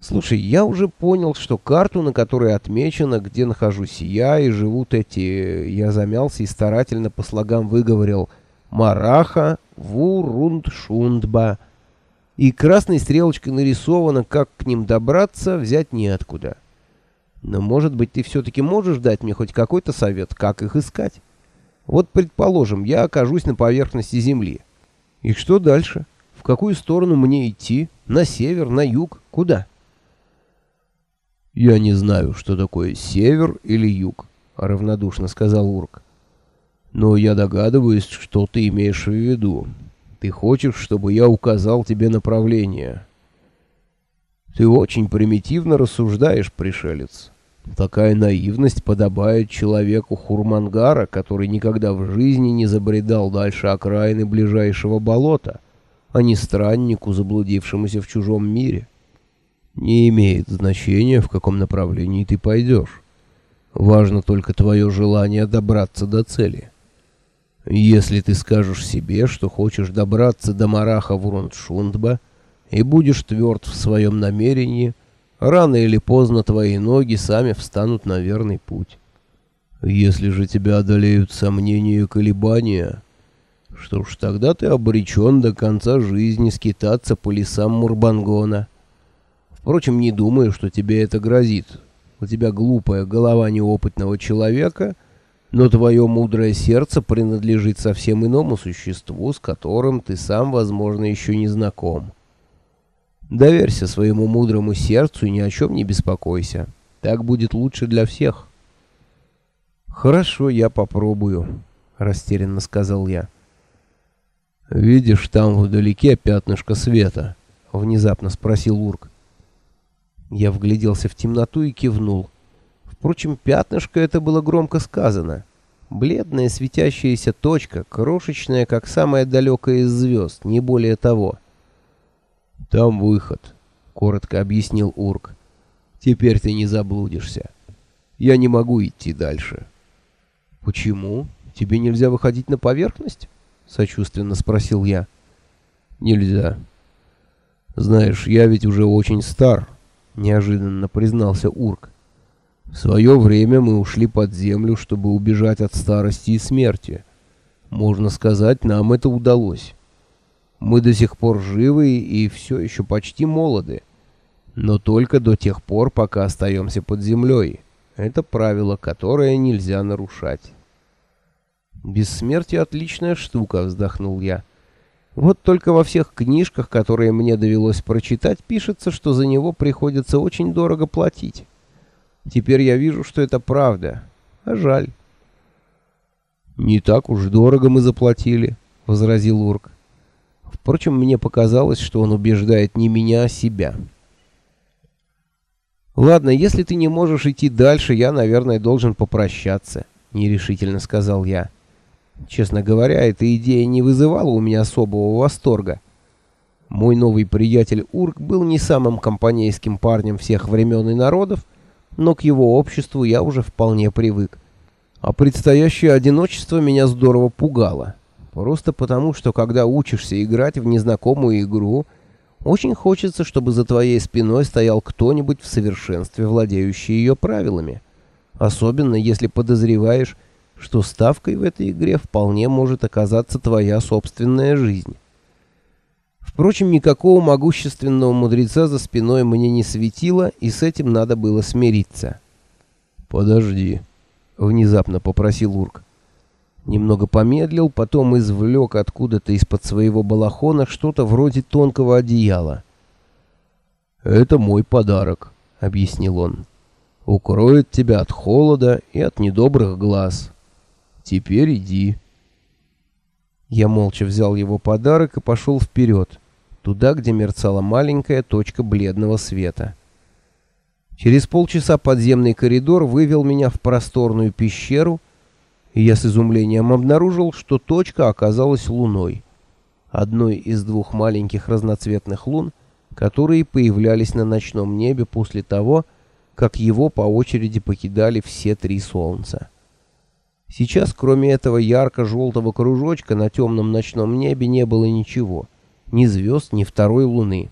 Слушай, я уже понял, что карту, на которой отмечено, где нахожусь я и живут эти... Я замялся и старательно по слогам выговорил «Мараха Вурундшундба». И красной стрелочкой нарисовано, как к ним добраться, взять неоткуда. Но, может быть, ты все-таки можешь дать мне хоть какой-то совет, как их искать? Вот, предположим, я окажусь на поверхности Земли. И что дальше? В какую сторону мне идти? На север, на юг? Куда? «Я не знаю, что такое север или юг», — равнодушно сказал Урк. «Но я догадываюсь, что ты имеешь в виду. Ты хочешь, чтобы я указал тебе направление?» «Ты очень примитивно рассуждаешь, пришелец. Такая наивность подобает человеку Хурмангара, который никогда в жизни не забредал дальше окраины ближайшего болота, а не страннику, заблудившемуся в чужом мире». Не имеет значения, в каком направлении ты пойдешь. Важно только твое желание добраться до цели. Если ты скажешь себе, что хочешь добраться до Мараха Вурундшундба и будешь тверд в своем намерении, рано или поздно твои ноги сами встанут на верный путь. Если же тебя одолеют сомнения и колебания, что ж, тогда ты обречен до конца жизни скитаться по лесам Мурбангона — Впрочем, не думаю, что тебе это грозит. У тебя глупая голова неопытного человека, но твое мудрое сердце принадлежит совсем иному существу, с которым ты сам, возможно, еще не знаком. Доверься своему мудрому сердцу и ни о чем не беспокойся. Так будет лучше для всех. «Хорошо, я попробую», — растерянно сказал я. «Видишь там вдалеке пятнышко света?» — внезапно спросил Урк. Я вгляделся в темноту и кивнул. Впрочем, пятнышко это было громко сказано. Бледная светящаяся точка, крошечная, как самая далекая из звезд, не более того. «Там выход», — коротко объяснил Урк. «Теперь ты не заблудишься. Я не могу идти дальше». «Почему? Тебе нельзя выходить на поверхность?» — сочувственно спросил я. «Нельзя. Знаешь, я ведь уже очень стар» неожиданно признался Урк. В свое время мы ушли под землю, чтобы убежать от старости и смерти. Можно сказать, нам это удалось. Мы до сих пор живы и все еще почти молоды. Но только до тех пор, пока остаемся под землей. Это правило, которое нельзя нарушать. «Бессмертие — отличная штука», — вздохнул я. Вот только во всех книжках, которые мне довелось прочитать, пишется, что за него приходится очень дорого платить. Теперь я вижу, что это правда. А жаль. «Не так уж дорого мы заплатили», — возразил Урк. Впрочем, мне показалось, что он убеждает не меня, а себя. «Ладно, если ты не можешь идти дальше, я, наверное, должен попрощаться», — нерешительно сказал я. Честно говоря, эта идея не вызывала у меня особого восторга. Мой новый приятель Урк был не самым компанейским парнем всех времен и народов, но к его обществу я уже вполне привык. А предстоящее одиночество меня здорово пугало. Просто потому, что когда учишься играть в незнакомую игру, очень хочется, чтобы за твоей спиной стоял кто-нибудь в совершенстве, владеющий ее правилами. Особенно если подозреваешь, что ставкой в этой игре вполне может оказаться твоя собственная жизнь. Впрочем, никакого могущественного мудреца за спиной мне не светило, и с этим надо было смириться. «Подожди», — внезапно попросил Урк. Немного помедлил, потом извлек откуда-то из-под своего балахона что-то вроде тонкого одеяла. «Это мой подарок», — объяснил он. «Укроет тебя от холода и от недобрых глаз». Теперь иди. Я молча взял его подарок и пошел вперед, туда, где мерцала маленькая точка бледного света. Через полчаса подземный коридор вывел меня в просторную пещеру, и я с изумлением обнаружил, что точка оказалась луной, одной из двух маленьких разноцветных лун, которые появлялись на ночном небе после того, как его по очереди покидали все три солнца. Сейчас, кроме этого ярко-желтого кружочка, на темном ночном небе не было ничего. Ни звезд, ни второй луны.